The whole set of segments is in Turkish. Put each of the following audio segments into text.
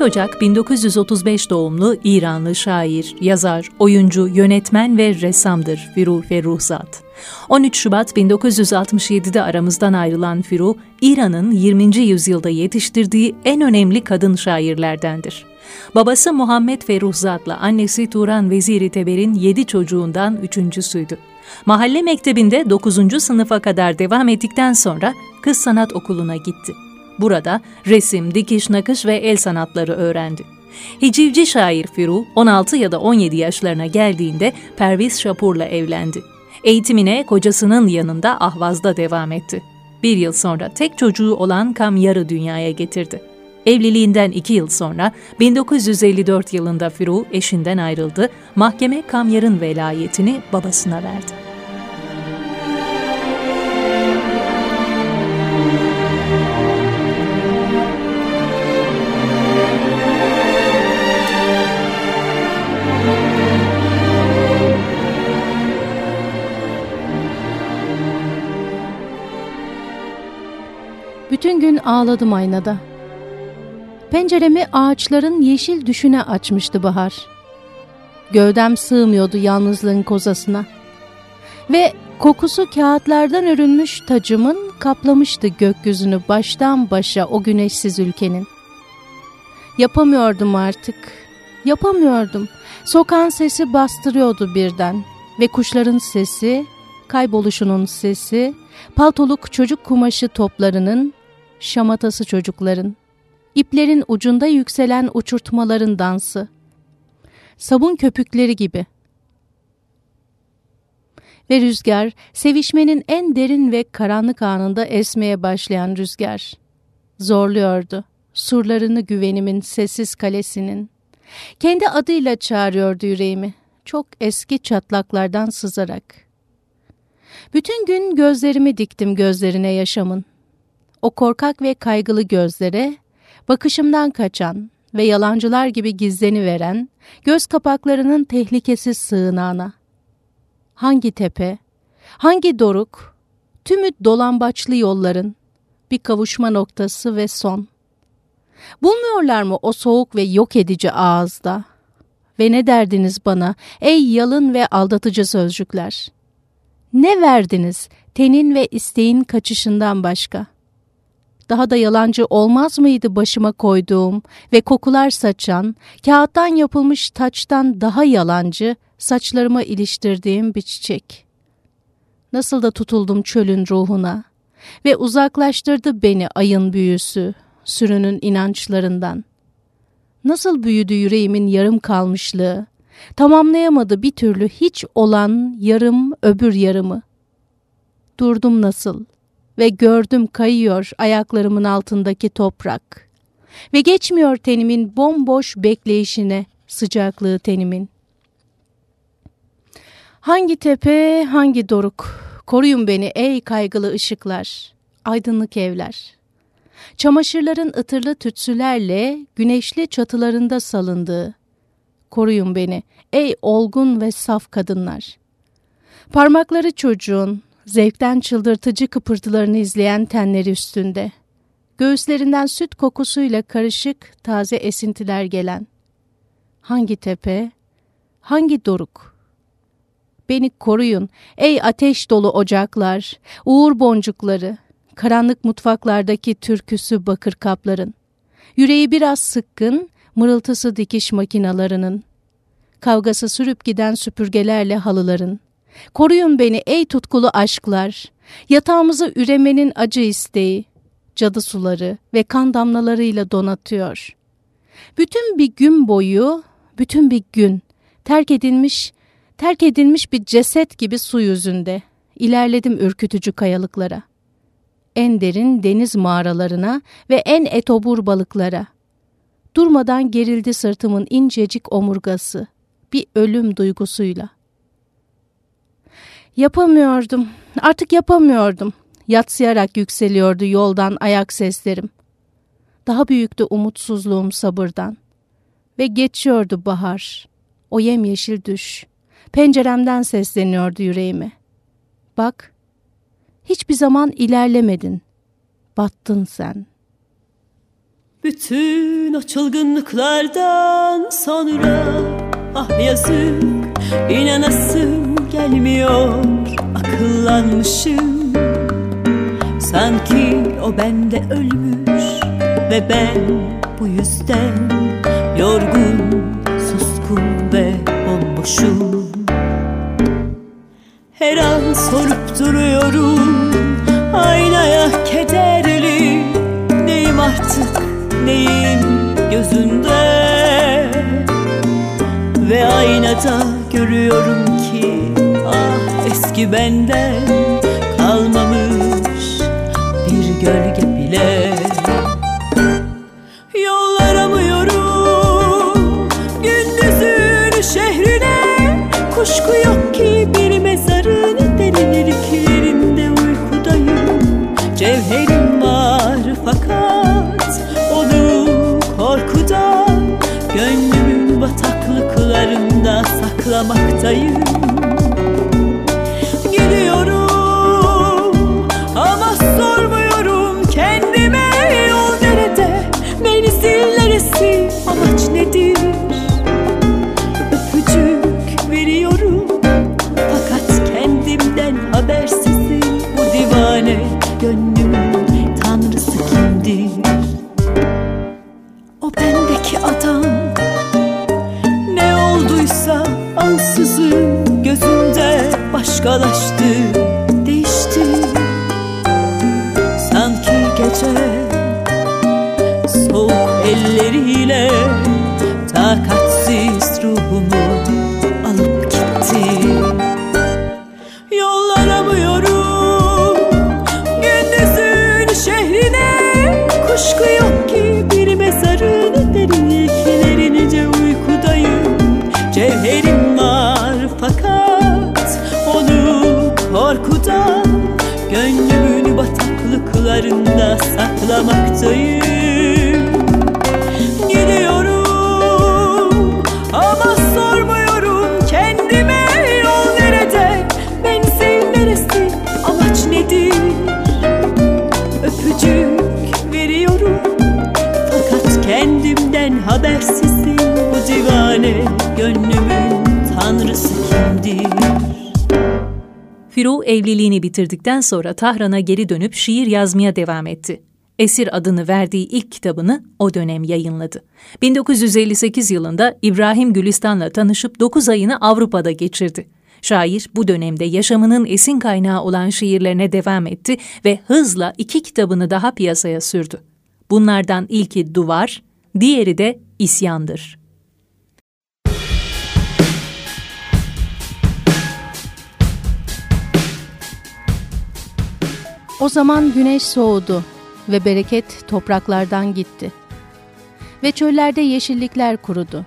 Ocak 1935 doğumlu İranlı şair, yazar, oyuncu, yönetmen ve ressamdır Firu Ferruhzat. 13 Şubat 1967'de aramızdan ayrılan Firu, İran'ın 20. yüzyılda yetiştirdiği en önemli kadın şairlerdendir. Babası Muhammed Ferruhzat'la annesi Turan Veziri Teber'in 7 çocuğundan üçüncüsüydü. Mahalle mektebinde 9. sınıfa kadar devam ettikten sonra kız sanat okuluna gitti. Burada resim, dikiş, nakış ve el sanatları öğrendi. Hicivci şair Firu 16 ya da 17 yaşlarına geldiğinde Perviz Şapur'la evlendi. Eğitimine kocasının yanında Ahvaz'da devam etti. Bir yıl sonra tek çocuğu olan Kamyar'ı dünyaya getirdi. Evliliğinden iki yıl sonra 1954 yılında Firu eşinden ayrıldı, mahkeme Kamyar'ın velayetini babasına verdi. Bütün gün ağladım aynada. Penceremi ağaçların yeşil düşüne açmıştı bahar. Gövdem sığmıyordu yalnızlığın kozasına. Ve kokusu kağıtlardan örülmüş tacımın kaplamıştı gökyüzünü baştan başa o güneşsiz ülkenin. Yapamıyordum artık. Yapamıyordum. Sokağın sesi bastırıyordu birden ve kuşların sesi, kayboluşunun sesi, paltoluk çocuk kumaşı toplarının şamatası çocukların, iplerin ucunda yükselen uçurtmaların dansı, sabun köpükleri gibi. Ve rüzgar, sevişmenin en derin ve karanlık anında esmeye başlayan rüzgar. Zorluyordu, surlarını güvenimin sessiz kalesinin. Kendi adıyla çağırıyordu yüreğimi, çok eski çatlaklardan sızarak. Bütün gün gözlerimi diktim gözlerine yaşamın o korkak ve kaygılı gözlere, bakışımdan kaçan ve yalancılar gibi gizleni veren göz kapaklarının tehlikesiz sığınağına. Hangi tepe, hangi doruk, tümü dolambaçlı yolların bir kavuşma noktası ve son. Bulmuyorlar mı o soğuk ve yok edici ağızda? Ve ne derdiniz bana ey yalın ve aldatıcı sözcükler? Ne verdiniz tenin ve isteğin kaçışından başka?'' Daha da yalancı olmaz mıydı başıma koyduğum ve kokular saçan, kağıttan yapılmış taçtan daha yalancı saçlarıma iliştirdiğim bir çiçek. Nasıl da tutuldum çölün ruhuna ve uzaklaştırdı beni ayın büyüsü, sürünün inançlarından. Nasıl büyüdü yüreğimin yarım kalmışlığı, tamamlayamadı bir türlü hiç olan yarım öbür yarımı. Durdum nasıl, ve gördüm kayıyor ayaklarımın altındaki toprak. Ve geçmiyor tenimin bomboş bekleyişine sıcaklığı tenimin. Hangi tepe, hangi doruk, koruyun beni ey kaygılı ışıklar, aydınlık evler. Çamaşırların ıtırlı tütsülerle güneşli çatılarında salındığı, koruyun beni ey olgun ve saf kadınlar. Parmakları çocuğun, zevkten çıldırtıcı kıpırtılarını izleyen tenleri üstünde. Göğüslerinden süt kokusuyla karışık taze esintiler gelen. Hangi tepe, hangi doruk? Beni koruyun ey ateş dolu ocaklar, uğur boncukları, karanlık mutfaklardaki türküsü bakır kapların. Yüreği biraz sıkkın, mırıltısı dikiş makinalarının. Kavgası sürüp giden süpürgelerle halıların. Koruyun beni ey tutkulu aşklar. Yatağımızı üremenin acı isteği, cadı suları ve kan damlalarıyla donatıyor. Bütün bir gün boyu, bütün bir gün terk edilmiş, terk edilmiş bir ceset gibi su yüzünde ilerledim ürkütücü kayalıklara. En derin deniz mağaralarına ve en etobur balıklara. Durmadan gerildi sırtımın incecik omurgası, bir ölüm duygusuyla. Yapamıyordum, artık yapamıyordum. Yatsıyarak yükseliyordu yoldan ayak seslerim. Daha büyüktü umutsuzluğum sabırdan. Ve geçiyordu bahar, o yemyeşil düş. Penceremden sesleniyordu yüreğime. Bak, hiçbir zaman ilerlemedin. Battın sen. Bütün o çılgınlıklardan sonra ah yazık inanasım gelmiyor akıllanmışım. Sanki o bende ölmüş ve ben bu yüzden yorgun, suskun ve bomboşum. Her an sorup duruyorum aynaya kederli. Neyim artık neyim gözünde Ve aynada görüyorum ki eski benden kalmamış bir gölge bile. Yol aramıyorum gündüzün şehrine. Kuşku yok ki bir mezarın derinliklerinde uykudayım. Cevherim var fakat onu korkudan Gönlümün bataklıklarında saklamaktayım Gönlümün bataklıklarında saklamaktayım Firu evliliğini bitirdikten sonra Tahran'a geri dönüp şiir yazmaya devam etti. Esir adını verdiği ilk kitabını o dönem yayınladı. 1958 yılında İbrahim Gülistan'la tanışıp 9 ayını Avrupa'da geçirdi. Şair bu dönemde yaşamının esin kaynağı olan şiirlerine devam etti ve hızla iki kitabını daha piyasaya sürdü. Bunlardan ilki Duvar, diğeri de İsyandır. O zaman güneş soğudu ve bereket topraklardan gitti. Ve çöllerde yeşillikler kurudu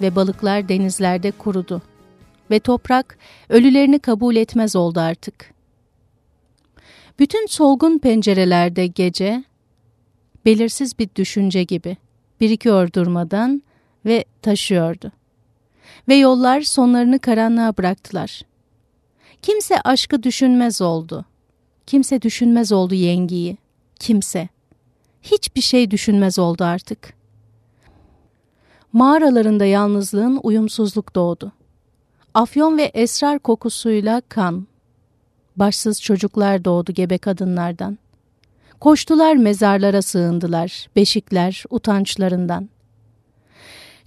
ve balıklar denizlerde kurudu ve toprak ölülerini kabul etmez oldu artık. Bütün solgun pencerelerde gece belirsiz bir düşünce gibi birikiyor durmadan ve taşıyordu. Ve yollar sonlarını karanlığa bıraktılar. Kimse aşkı düşünmez oldu. Kimse düşünmez oldu yengiyi. Kimse. Hiçbir şey düşünmez oldu artık. Mağaralarında yalnızlığın uyumsuzluk doğdu. Afyon ve esrar kokusuyla kan. Başsız çocuklar doğdu gebe kadınlardan. Koştular mezarlara sığındılar, beşikler utançlarından.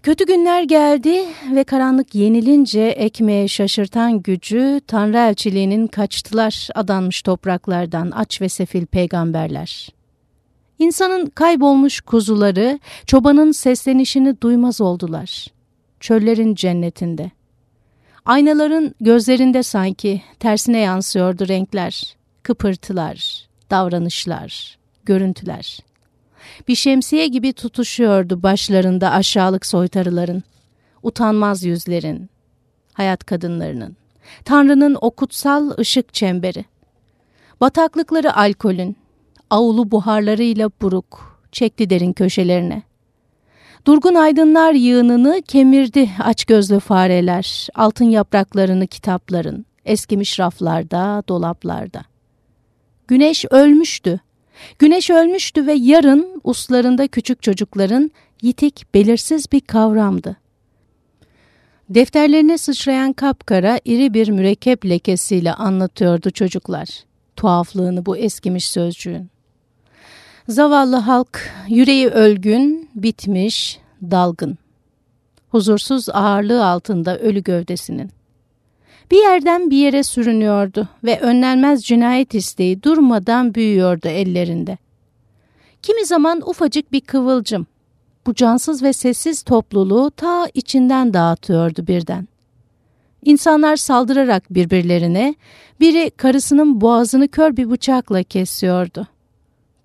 Kötü günler geldi ve karanlık yenilince ekmeğe şaşırtan gücü Tanrı elçiliğinin kaçtılar adanmış topraklardan aç ve sefil peygamberler. İnsanın kaybolmuş kuzuları çobanın seslenişini duymaz oldular. Çöllerin cennetinde. Aynaların gözlerinde sanki tersine yansıyordu renkler, kıpırtılar, davranışlar, görüntüler. Bir şemsiye gibi tutuşuyordu başlarında aşağılık soytarıların, utanmaz yüzlerin, hayat kadınlarının, Tanrı'nın o kutsal ışık çemberi. Bataklıkları alkolün, avulu buharlarıyla buruk, çekti derin köşelerine. Durgun aydınlar yığınını kemirdi aç gözlü fareler, altın yapraklarını kitapların, eskimiş raflarda, dolaplarda. Güneş ölmüştü. Güneş ölmüştü ve yarın uslarında küçük çocukların yitik, belirsiz bir kavramdı. Defterlerine sıçrayan kapkara iri bir mürekkep lekesiyle anlatıyordu çocuklar. Tuhaflığını bu eskimiş sözcüğün. Zavallı halk yüreği ölgün, bitmiş, dalgın. Huzursuz ağırlığı altında ölü gövdesinin. Bir yerden bir yere sürünüyordu ve önlenmez cinayet isteği durmadan büyüyordu ellerinde. Kimi zaman ufacık bir kıvılcım, bu cansız ve sessiz topluluğu ta içinden dağıtıyordu birden. İnsanlar saldırarak birbirlerine, biri karısının boğazını kör bir bıçakla kesiyordu.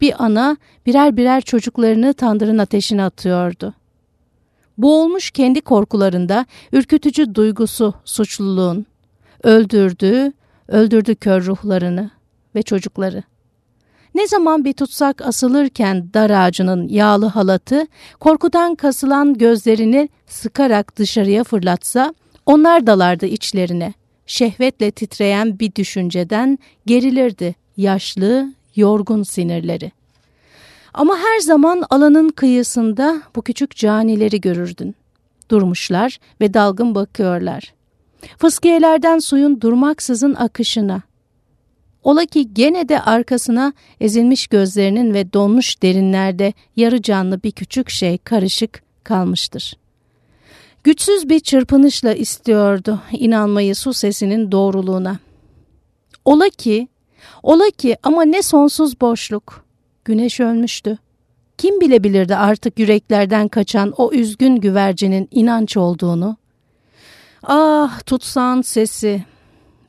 Bir ana birer birer çocuklarını tandırın ateşine atıyordu. Boğulmuş kendi korkularında ürkütücü duygusu suçluluğun. Öldürdü, öldürdü kör ruhlarını ve çocukları. Ne zaman bir tutsak asılırken dar ağacının yağlı halatı korkudan kasılan gözlerini sıkarak dışarıya fırlatsa onlar dalardı içlerine. Şehvetle titreyen bir düşünceden gerilirdi yaşlı, yorgun sinirleri. Ama her zaman alanın kıyısında bu küçük canileri görürdün. Durmuşlar ve dalgın bakıyorlar. Fıskiyelerden suyun durmaksızın akışına. Ola ki gene de arkasına ezilmiş gözlerinin ve donmuş derinlerde yarı canlı bir küçük şey karışık kalmıştır. Güçsüz bir çırpınışla istiyordu inanmayı su sesinin doğruluğuna. Ola ki, ola ki ama ne sonsuz boşluk. Güneş ölmüştü. Kim bilebilirdi artık yüreklerden kaçan o üzgün güvercinin inanç olduğunu? Ah tutsan sesi,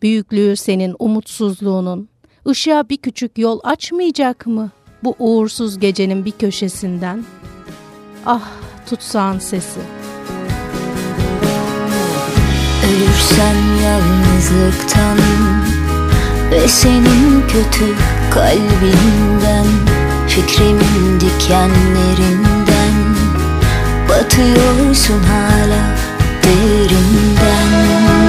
büyüklüğü senin umutsuzluğunun, ışığa bir küçük yol açmayacak mı bu uğursuz gecenin bir köşesinden? Ah tutsan sesi. Ölürsem yalnızlıktan ve senin kötü kalbinden Fikrimin dikenlerinden Batıyorsun hala 들은다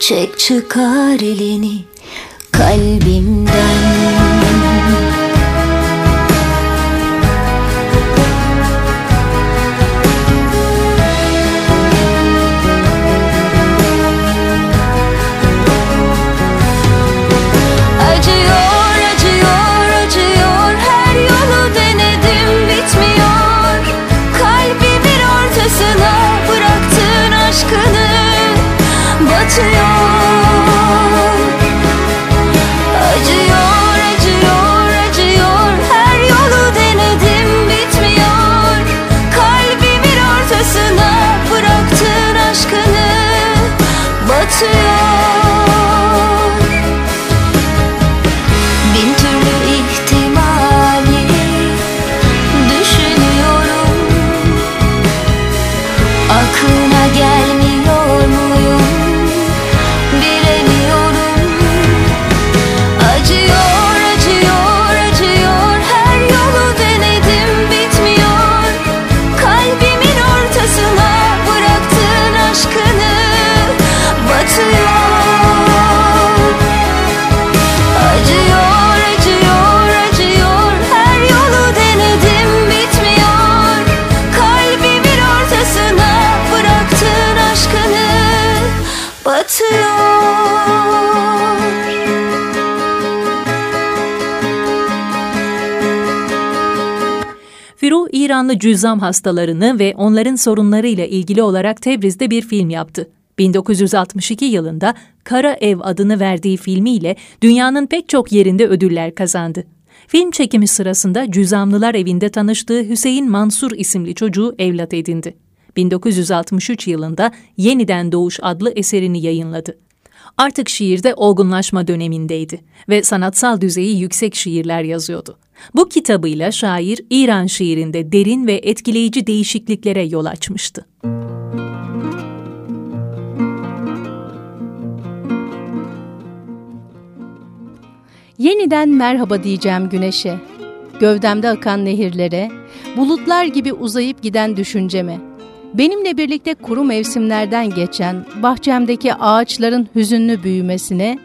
Çek çıkar elini kalbimden İranlı cüzzam hastalarını ve onların sorunlarıyla ilgili olarak Tebriz'de bir film yaptı. 1962 yılında Kara Ev adını verdiği filmiyle dünyanın pek çok yerinde ödüller kazandı. Film çekimi sırasında Cüzamlılar evinde tanıştığı Hüseyin Mansur isimli çocuğu evlat edindi. 1963 yılında Yeniden Doğuş adlı eserini yayınladı. Artık şiirde olgunlaşma dönemindeydi ve sanatsal düzeyi yüksek şiirler yazıyordu. Bu kitabıyla şair İran şiirinde derin ve etkileyici değişikliklere yol açmıştı. Yeniden merhaba diyeceğim güneşe, gövdemde akan nehirlere, bulutlar gibi uzayıp giden düşünceme. Benimle birlikte kuru mevsimlerden geçen bahçemdeki ağaçların hüzünlü büyümesine,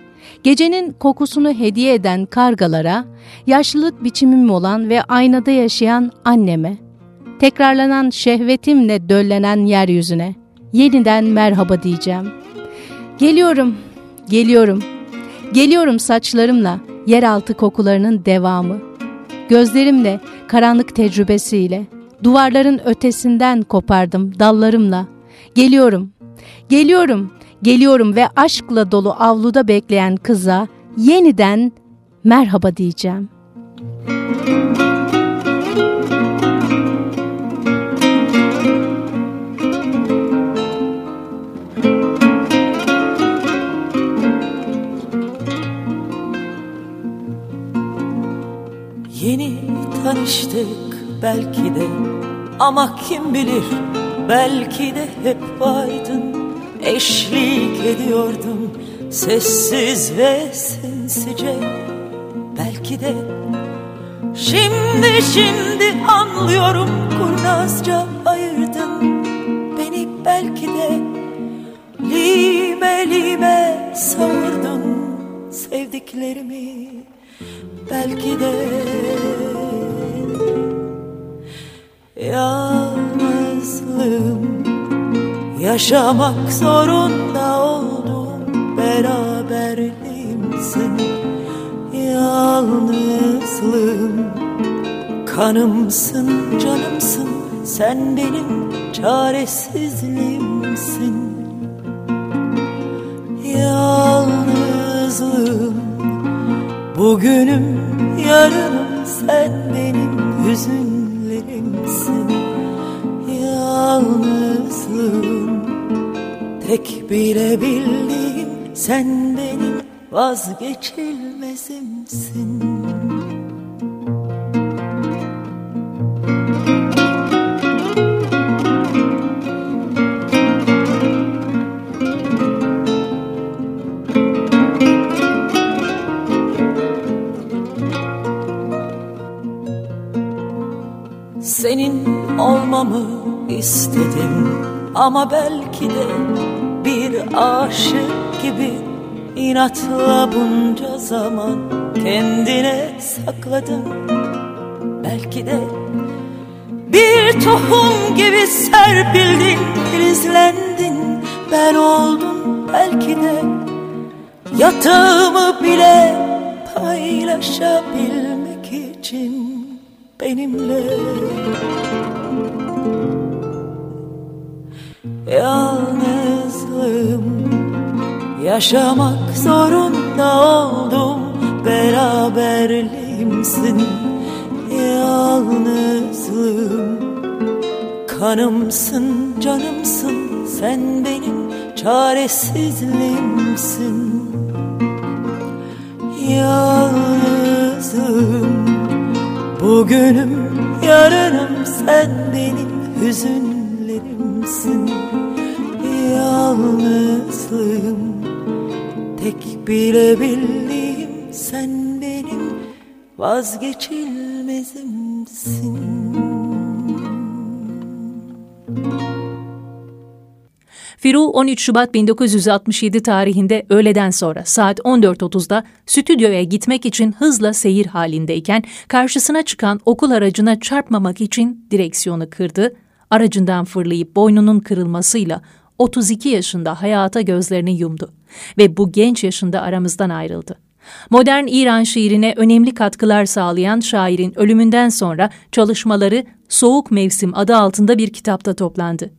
gecenin kokusunu hediye eden kargalara, yaşlılık biçimim olan ve aynada yaşayan anneme, tekrarlanan şehvetimle döllenen yeryüzüne, yeniden merhaba diyeceğim. Geliyorum, geliyorum, geliyorum saçlarımla, yeraltı kokularının devamı. Gözlerimle, karanlık tecrübesiyle, duvarların ötesinden kopardım dallarımla. Geliyorum, geliyorum, geliyorum ve aşkla dolu avluda bekleyen kıza yeniden merhaba diyeceğim. Yeni tanıştık belki de ama kim bilir belki de hep vardın Eşlik ediyordum sessiz ve sinsice. Belki de şimdi şimdi anlıyorum kurnazca ayırdın Beni. Belki de lime lime savurdun sevdiklerimi. Belki de yalnızlığım Yaşamak zorunda oldum beraberliğimsin Yalnızlığım Kanımsın canımsın sen benim çaresizliğimsin. Yalnızlığım Bugünüm yarınım sen benim hüzünlerimsin Tek bilebildiğim sen benim vazgeçilmezimsin. Senin olmamı istedim ama belki de aşık gibi inatla bunca zaman kendine sakladın Belki de bir tohum gibi serpildin, filizlendin. Ben oldum belki de yatağımı bile paylaşabilmek için benimle. Yalnızlığım Yaşamak zorunda oldum. Beraberliğimsin Yalnızlığım. Kanımsın canımsın. Sen benim çaresizliğimsin Yalnızlığım. Bugünüm yarınım. Sen benim hüzünlerimsin. Yalnızlığım tek bilebildiğim sen benim vazgeçilmezimsin. Firu 13 Şubat 1967 tarihinde öğleden sonra saat 14.30'da stüdyoya gitmek için hızla seyir halindeyken karşısına çıkan okul aracına çarpmamak için direksiyonu kırdı, aracından fırlayıp boynunun kırılmasıyla 32 yaşında hayata gözlerini yumdu ve bu genç yaşında aramızdan ayrıldı. Modern İran şiirine önemli katkılar sağlayan şairin ölümünden sonra çalışmaları Soğuk Mevsim adı altında bir kitapta toplandı.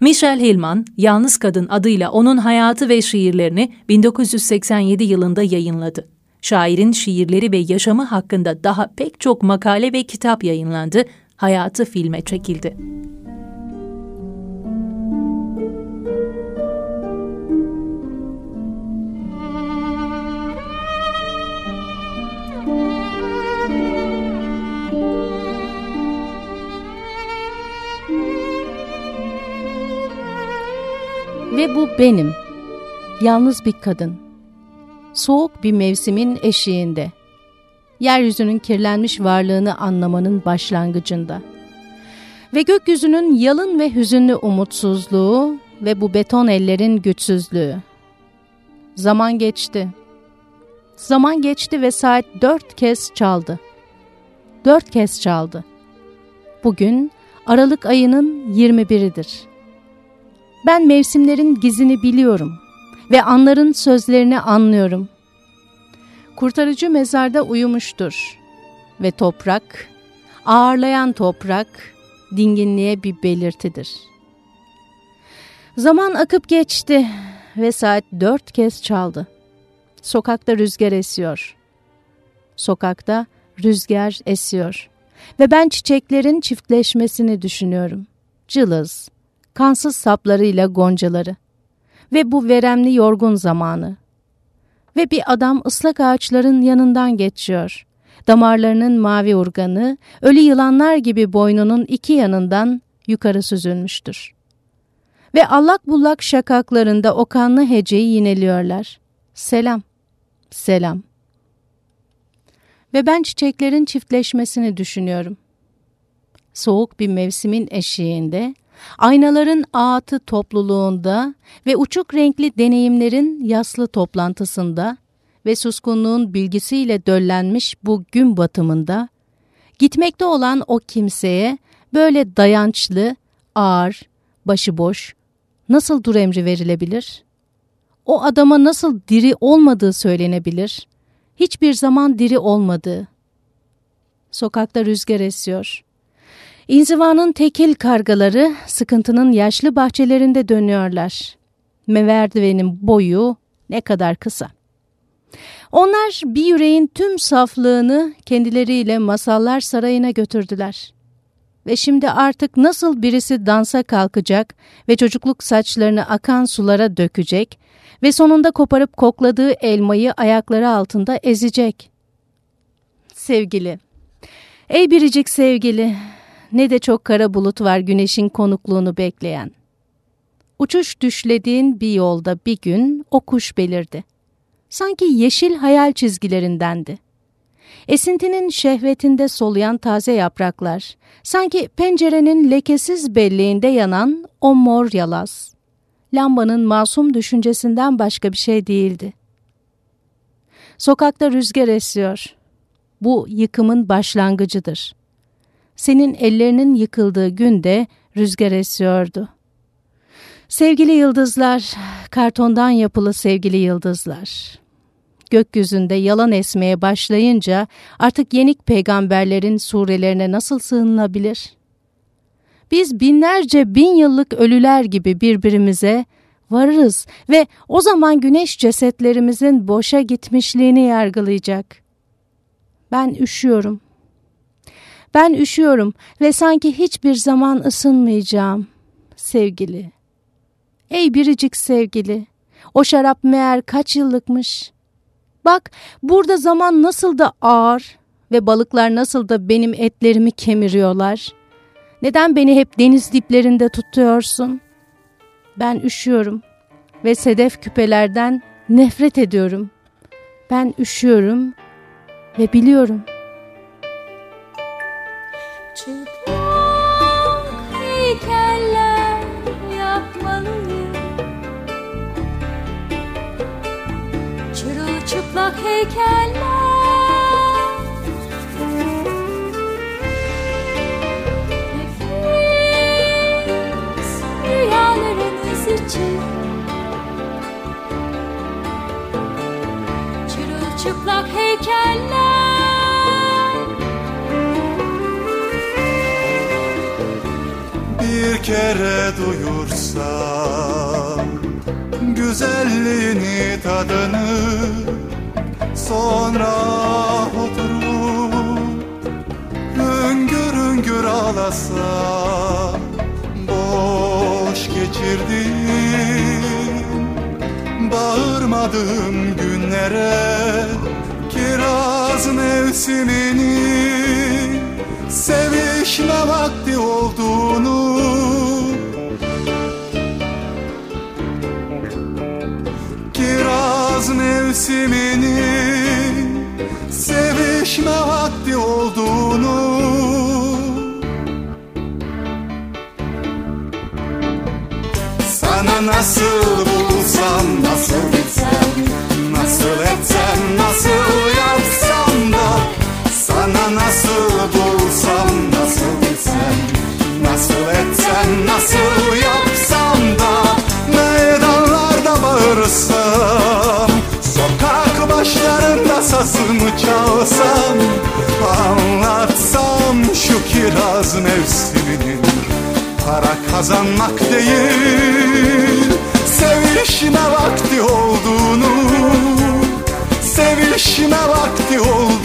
Michel Hillman, Yalnız Kadın adıyla onun hayatı ve şiirlerini 1987 yılında yayınladı. Şairin şiirleri ve yaşamı hakkında daha pek çok makale ve kitap yayınlandı, hayatı filme çekildi. Ve bu benim. Yalnız bir kadın. Soğuk bir mevsimin eşiğinde. Yeryüzünün kirlenmiş varlığını anlamanın başlangıcında. Ve gökyüzünün yalın ve hüzünlü umutsuzluğu ve bu beton ellerin güçsüzlüğü. Zaman geçti. Zaman geçti ve saat dört kez çaldı. Dört kez çaldı. Bugün Aralık ayının 21'idir. Ben mevsimlerin gizini biliyorum ve anların sözlerini anlıyorum. Kurtarıcı mezarda uyumuştur ve toprak, ağırlayan toprak dinginliğe bir belirtidir. Zaman akıp geçti ve saat dört kez çaldı. Sokakta rüzgar esiyor. Sokakta rüzgar esiyor ve ben çiçeklerin çiftleşmesini düşünüyorum. Cılız, kansız saplarıyla goncaları ve bu veremli yorgun zamanı. Ve bir adam ıslak ağaçların yanından geçiyor. Damarlarının mavi urganı, ölü yılanlar gibi boynunun iki yanından yukarı süzülmüştür. Ve allak bullak şakaklarında o kanlı heceyi yineliyorlar. Selam, selam. Ve ben çiçeklerin çiftleşmesini düşünüyorum. Soğuk bir mevsimin eşiğinde, aynaların ağıtı topluluğunda ve uçuk renkli deneyimlerin yaslı toplantısında ve suskunluğun bilgisiyle döllenmiş bu gün batımında, gitmekte olan o kimseye böyle dayançlı, ağır, başıboş, nasıl dur emri verilebilir? O adama nasıl diri olmadığı söylenebilir? Hiçbir zaman diri olmadığı. Sokakta rüzgar esiyor. İnzivanın tekil kargaları sıkıntının yaşlı bahçelerinde dönüyorlar. Meverdivenin boyu ne kadar kısa. Onlar bir yüreğin tüm saflığını kendileriyle masallar sarayına götürdüler. Ve şimdi artık nasıl birisi dansa kalkacak ve çocukluk saçlarını akan sulara dökecek ve sonunda koparıp kokladığı elmayı ayakları altında ezecek. Sevgili, ey biricik sevgili, ne de çok kara bulut var güneşin konukluğunu bekleyen. Uçuş düşlediğin bir yolda bir gün o kuş belirdi. Sanki yeşil hayal çizgilerindendi. Esintinin şehvetinde soluyan taze yapraklar, sanki pencerenin lekesiz belleğinde yanan o mor yalaz. Lambanın masum düşüncesinden başka bir şey değildi. Sokakta rüzgar esiyor. Bu yıkımın başlangıcıdır senin ellerinin yıkıldığı günde rüzgar esiyordu. Sevgili yıldızlar, kartondan yapılı sevgili yıldızlar. Gökyüzünde yalan esmeye başlayınca artık yenik peygamberlerin surelerine nasıl sığınılabilir? Biz binlerce bin yıllık ölüler gibi birbirimize varırız ve o zaman güneş cesetlerimizin boşa gitmişliğini yargılayacak. Ben üşüyorum. Ben üşüyorum ve sanki hiçbir zaman ısınmayacağım. Sevgili. Ey biricik sevgili. O şarap meğer kaç yıllıkmış. Bak burada zaman nasıl da ağır ve balıklar nasıl da benim etlerimi kemiriyorlar. Neden beni hep deniz diplerinde tutuyorsun? Ben üşüyorum ve sedef küpelerden nefret ediyorum. Ben üşüyorum ve biliyorum.'' çıplak heykeller. Bir kere duyursam Güzelliğini tadını Sonra oturup Hüngür hüngür ağlasam Boş geçirdim. Bağırmadığım günlere Kiraz mevsimini Sevişme vakti olduğunu. Kiraz mevsimini Sevişme vakti olduğunu. Sana nasıl bulsam nasıl kazanmak değil Sevişme vakti olduğunu Sevişme vakti olduğunu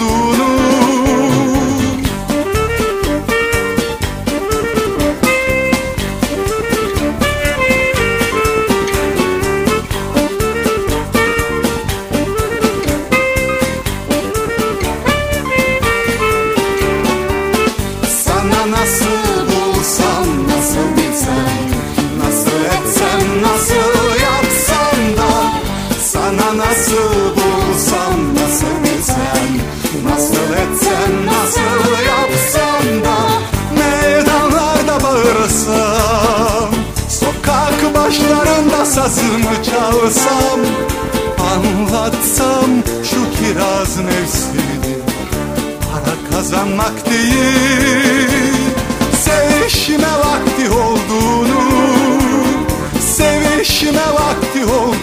çalsam Anlatsam şu kiraz mevsimini Para kazanmak değil Sevişme vakti olduğunu Sevişme vakti olduğunu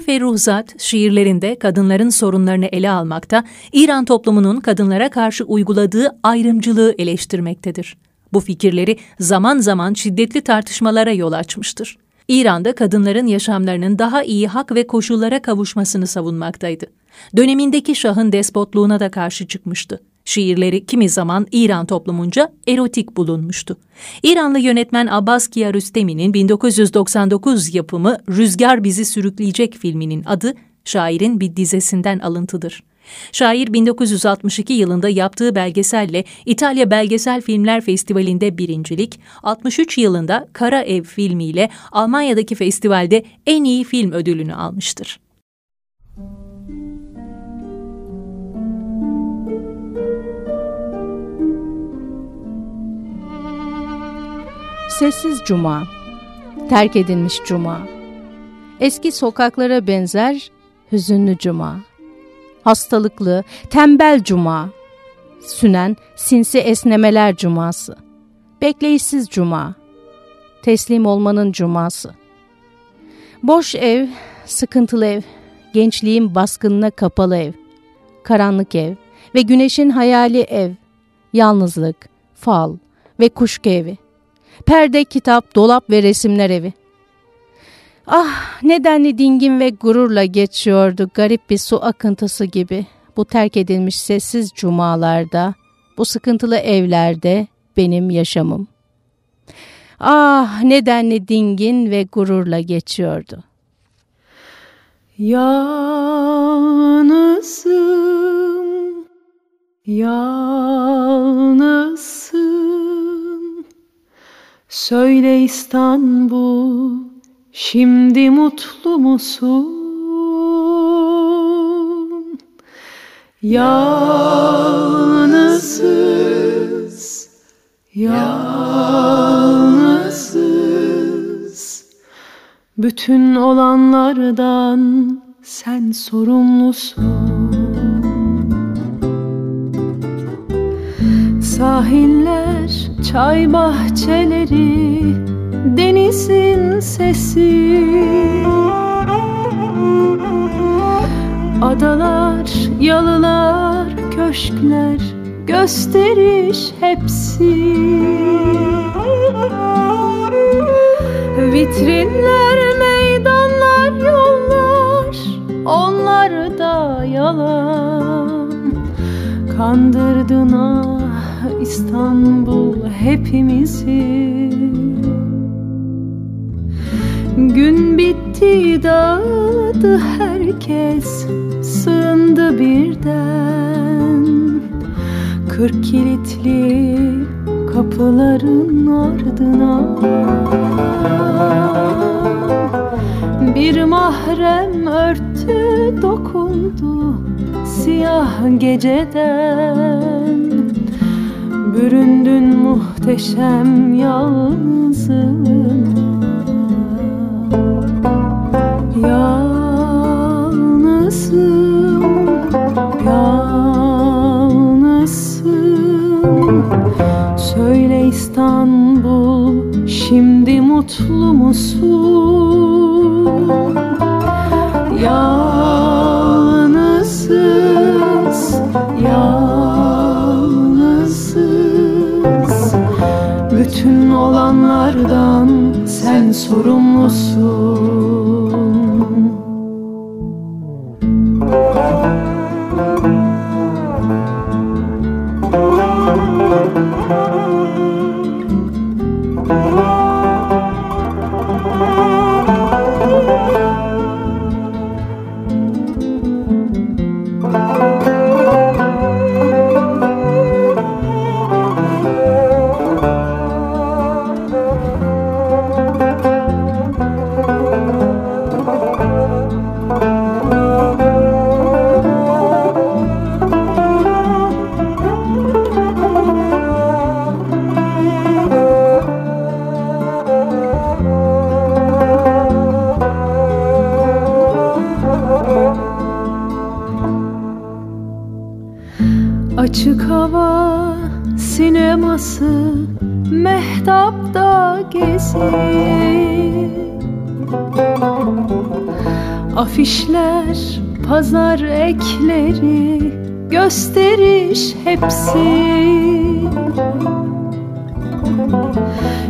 Firuh Ferruhzat şiirlerinde kadınların sorunlarını ele almakta, İran toplumunun kadınlara karşı uyguladığı ayrımcılığı eleştirmektedir. Bu fikirleri zaman zaman şiddetli tartışmalara yol açmıştır. İran'da kadınların yaşamlarının daha iyi hak ve koşullara kavuşmasını savunmaktaydı. Dönemindeki şahın despotluğuna da karşı çıkmıştı. Şiirleri kimi zaman İran toplumunca erotik bulunmuştu. İranlı yönetmen Abbas Kiarostami'nin 1999 yapımı Rüzgar Bizi Sürükleyecek filminin adı şairin bir dizesinden alıntıdır. Şair 1962 yılında yaptığı belgeselle İtalya Belgesel Filmler Festivali'nde birincilik, 63 yılında Kara Ev filmiyle Almanya'daki festivalde en iyi film ödülünü almıştır. Sessiz Cuma. Terk edilmiş Cuma. Eski sokaklara benzer hüzünlü Cuma. Hastalıklı, tembel Cuma. Sünen, sinsi esnemeler Cuması. Bekleyişsiz Cuma. Teslim olmanın Cuması. Boş ev, sıkıntılı ev, gençliğin baskınına kapalı ev, karanlık ev ve güneşin hayali ev, yalnızlık, fal ve kuşku evi. Perde, kitap, dolap ve resimler evi. Ah nedenli dingin ve gururla geçiyordu garip bir su akıntısı gibi. Bu terk edilmiş sessiz cumalarda, bu sıkıntılı evlerde benim yaşamım. Ah nedenli dingin ve gururla geçiyordu. Yalnızım, yalnızım. Söyle İstanbul, şimdi mutlu musun? Yalnızız, yalnızız Bütün olanlardan sen sorumlusun Sahiller, çay bahçeleri, denizin sesi. Adalar, yalılar, köşkler, gösteriş hepsi. Vitrinler, meydanlar, yollar, onlar da yalan. Kandırdın ah İstanbul hepimizi. Gün bitti dağıldı herkes Sığındı birden. Kırk kilitli kapıların ardına. Bir mahrem örtü dokundu Siyah geceden muhteşem yalnızlığına Yalnızım, yalnızım Söyle İstanbul, şimdi mutlu musun? Sen Afişler, pazar ekleri Gösteriş hepsi.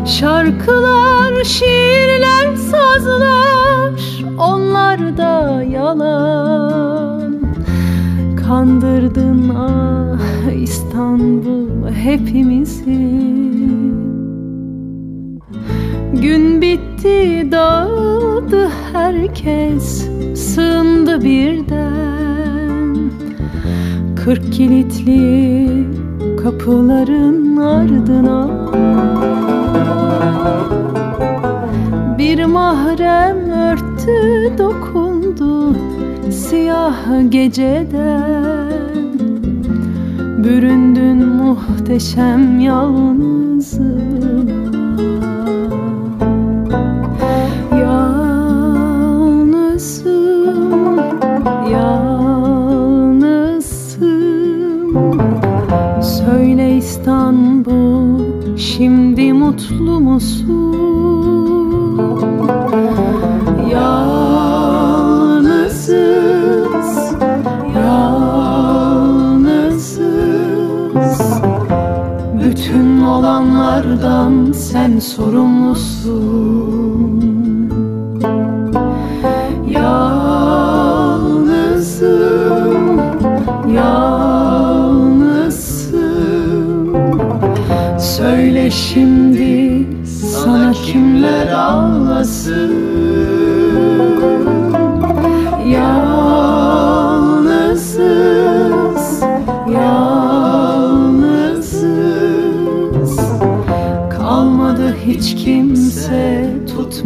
Şarkılar, şiirler, sazlar Onlar da yalan. Kandırdın ah İstanbul hepimizi kilitli kapıların ardına. Bir mahrem örtü dokundu siyah geceden. Büründün muhteşem yalnızlığına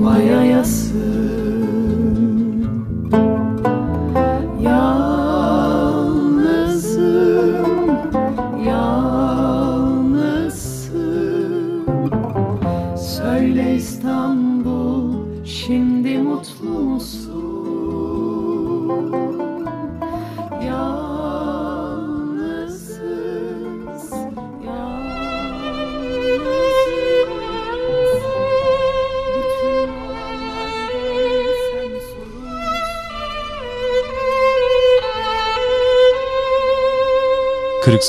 Why are you?